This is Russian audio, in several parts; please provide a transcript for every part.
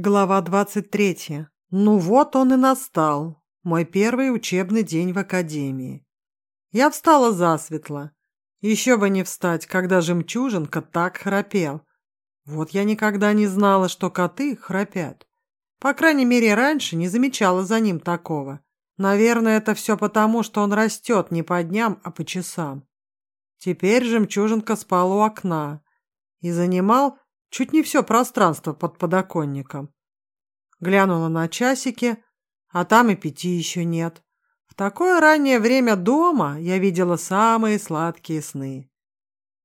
Глава 23. Ну вот он и настал, мой первый учебный день в академии. Я встала засветло. Еще бы не встать, когда жемчужинка так храпел. Вот я никогда не знала, что коты храпят. По крайней мере, раньше не замечала за ним такого. Наверное, это все потому, что он растет не по дням, а по часам. Теперь жемчужинка спал у окна и занимал чуть не все пространство под подоконником. Глянула на часики, а там и пяти еще нет. В такое раннее время дома я видела самые сладкие сны.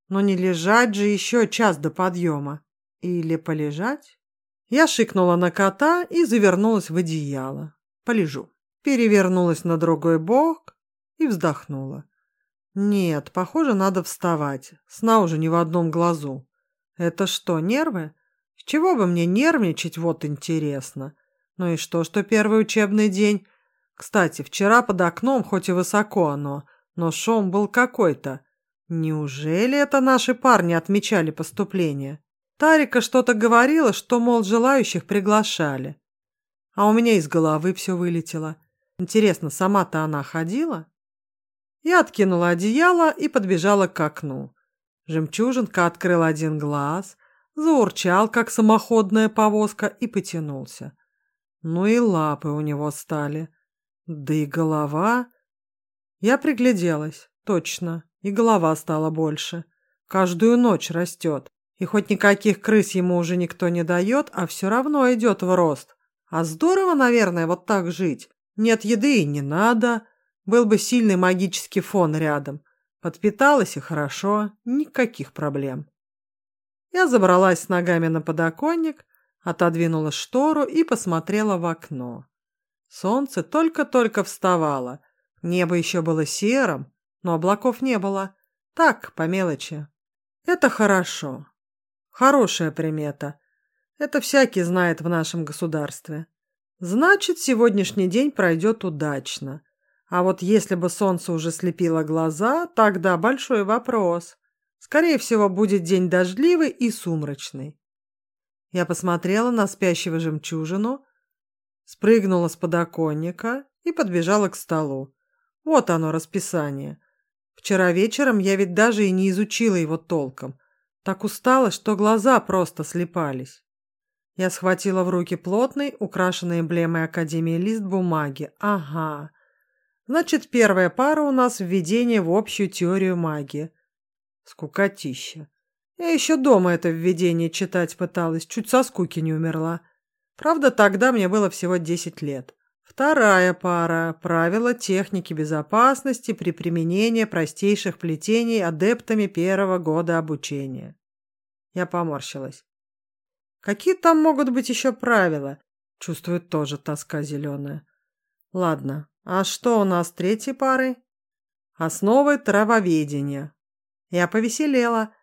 Но не лежать же еще час до подъема. Или полежать? Я шикнула на кота и завернулась в одеяло. Полежу. Перевернулась на другой бок и вздохнула. Нет, похоже, надо вставать. Сна уже не в одном глазу. Это что, нервы? С чего бы мне нервничать, вот интересно. Ну и что, что первый учебный день? Кстати, вчера под окном, хоть и высоко оно, но шум был какой-то. Неужели это наши парни отмечали поступление? Тарика что-то говорила, что, мол, желающих приглашали. А у меня из головы все вылетело. Интересно, сама-то она ходила? Я откинула одеяло и подбежала к окну. Жемчужинка открыл один глаз, заурчал, как самоходная повозка, и потянулся. Ну и лапы у него стали. Да и голова... Я пригляделась, точно, и голова стала больше. Каждую ночь растет. И хоть никаких крыс ему уже никто не дает, а все равно идет в рост. А здорово, наверное, вот так жить. Нет еды и не надо. Был бы сильный магический фон рядом. Подпиталась и хорошо, никаких проблем. Я забралась с ногами на подоконник, отодвинула штору и посмотрела в окно. Солнце только-только вставало. Небо еще было серым, но облаков не было. Так, по мелочи. Это хорошо. Хорошая примета. Это всякий знает в нашем государстве. Значит, сегодняшний день пройдет удачно. А вот если бы солнце уже слепило глаза, тогда большой вопрос. Скорее всего, будет день дождливый и сумрачный. Я посмотрела на спящего жемчужину, спрыгнула с подоконника и подбежала к столу. Вот оно, расписание. Вчера вечером я ведь даже и не изучила его толком. Так устала, что глаза просто слепались. Я схватила в руки плотный, украшенный эмблемой Академии лист бумаги. Ага. Значит, первая пара у нас введение в общую теорию магии. Скукотища. Я еще дома это введение читать пыталась, чуть со скуки не умерла. Правда, тогда мне было всего десять лет. Вторая пара – правила техники безопасности при применении простейших плетений адептами первого года обучения. Я поморщилась. Какие там могут быть еще правила? Чувствует тоже тоска зеленая. Ладно, а что у нас третьей парой? Основы травоведения. Я повеселела.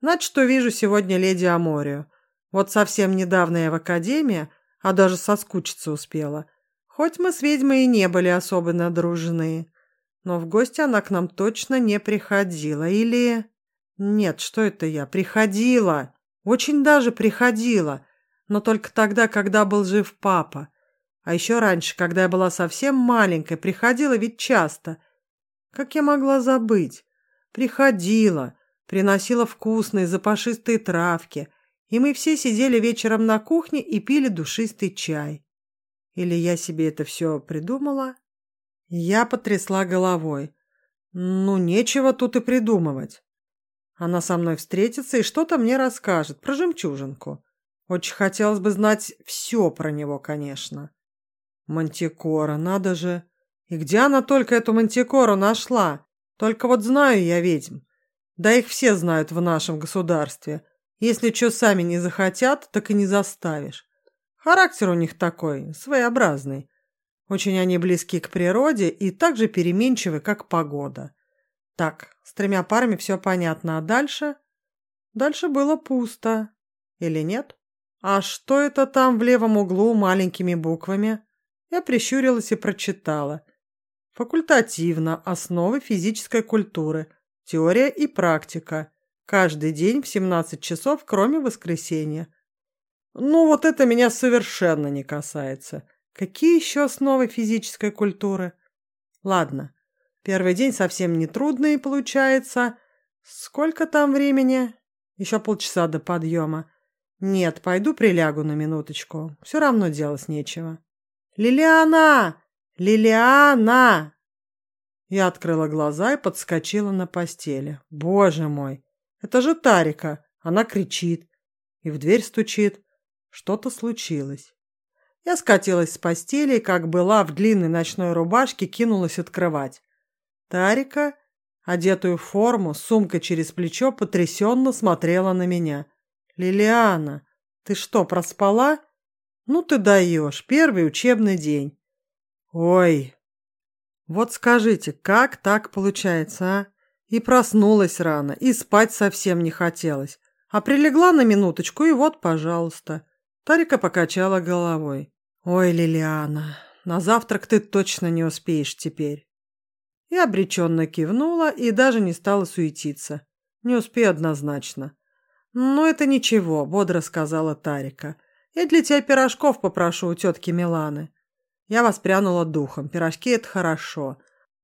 Значит, что вижу сегодня леди Аморию. Вот совсем недавно я в академии, а даже соскучиться успела. Хоть мы с ведьмой и не были особенно дружны. Но в гости она к нам точно не приходила. Или... Нет, что это я? Приходила. Очень даже приходила. Но только тогда, когда был жив папа. А еще раньше, когда я была совсем маленькой, приходила ведь часто. Как я могла забыть? Приходила, приносила вкусные запашистые травки, и мы все сидели вечером на кухне и пили душистый чай. Или я себе это все придумала? Я потрясла головой. Ну, нечего тут и придумывать. Она со мной встретится и что-то мне расскажет про жемчужинку. Очень хотелось бы знать все про него, конечно. Мантикора, надо же. И где она только эту мантикору нашла? Только вот знаю я ведьм. Да их все знают в нашем государстве. Если что сами не захотят, так и не заставишь. Характер у них такой, своеобразный. Очень они близки к природе и так же переменчивы, как погода. Так, с тремя парами все понятно, а дальше? Дальше было пусто. Или нет? А что это там в левом углу маленькими буквами? Я прищурилась и прочитала. Факультативно. Основы физической культуры. Теория и практика. Каждый день в 17 часов, кроме воскресенья. Ну, вот это меня совершенно не касается. Какие еще основы физической культуры? Ладно, первый день совсем не трудный получается. Сколько там времени? Еще полчаса до подъема. Нет, пойду прилягу на минуточку. Все равно делать нечего. Лилиана! Лилиана! Я открыла глаза и подскочила на постели. Боже мой, это же Тарика. Она кричит и в дверь стучит. Что-то случилось. Я скатилась с постели и, как была в длинной ночной рубашке, кинулась открывать. Тарика, одетую в форму, с сумкой через плечо, потрясенно смотрела на меня. «Лилиана, ты что, проспала? Ну ты даешь, первый учебный день». «Ой, вот скажите, как так получается, а? И проснулась рано, и спать совсем не хотелось. А прилегла на минуточку, и вот, пожалуйста. Тарика покачала головой. «Ой, Лилиана, на завтрак ты точно не успеешь теперь». Я обреченно кивнула и даже не стала суетиться. Не успею однозначно. «Ну, это ничего», — бодро сказала Тарика. «Я для тебя пирожков попрошу у тетки Миланы». Я воспрянула духом. Пирожки — это хорошо.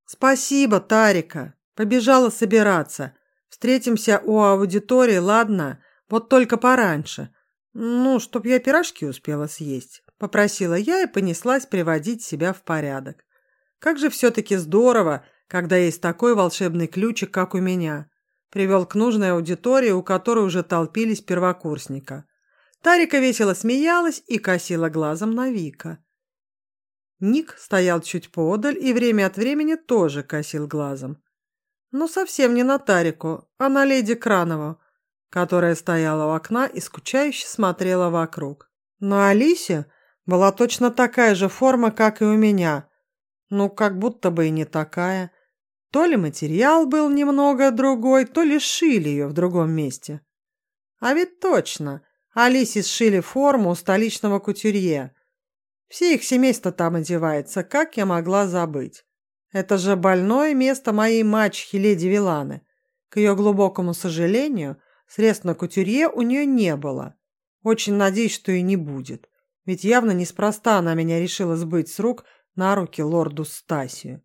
«Спасибо, Тарика!» Побежала собираться. Встретимся у аудитории, ладно? Вот только пораньше. Ну, чтоб я пирожки успела съесть. Попросила я и понеслась приводить себя в порядок. Как же все-таки здорово, когда есть такой волшебный ключик, как у меня. Привел к нужной аудитории, у которой уже толпились первокурсника. Тарика весело смеялась и косила глазом на Вика. Ник стоял чуть поодаль и время от времени тоже косил глазом. Но совсем не на Тарику, а на леди Кранову, которая стояла у окна и скучающе смотрела вокруг. На Алисе была точно такая же форма, как и у меня. Ну, как будто бы и не такая. То ли материал был немного другой, то ли шили ее в другом месте. А ведь точно, Алисе сшили форму у столичного кутюрье. Все их семейство там одевается, как я могла забыть. Это же больное место моей мачехи леди Виланы. К ее глубокому сожалению, Средств на кутюрье у нее не было. Очень надеюсь, что и не будет. Ведь явно неспроста она меня решила сбыть с рук на руки лорду Стасию.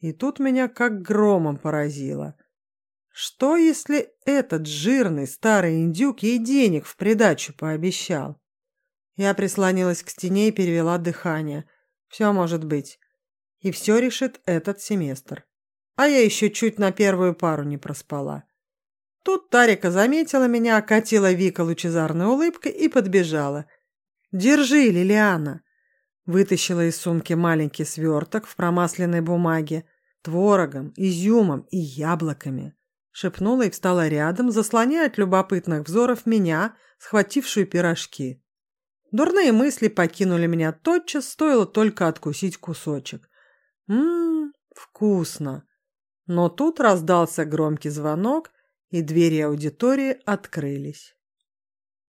И тут меня как громом поразило. Что, если этот жирный старый индюк ей денег в придачу пообещал? Я прислонилась к стене и перевела дыхание. Все может быть. И все решит этот семестр. А я еще чуть на первую пару не проспала. Тут Тарика заметила меня, окатила Вика лучезарной улыбкой и подбежала. «Держи, Лилиана!» Вытащила из сумки маленький сверток в промасленной бумаге, творогом, изюмом и яблоками. Шепнула и встала рядом, заслоняя от любопытных взоров меня, схватившую пирожки. Дурные мысли покинули меня тотчас, стоило только откусить кусочек. Ммм, вкусно. Но тут раздался громкий звонок, и двери аудитории открылись.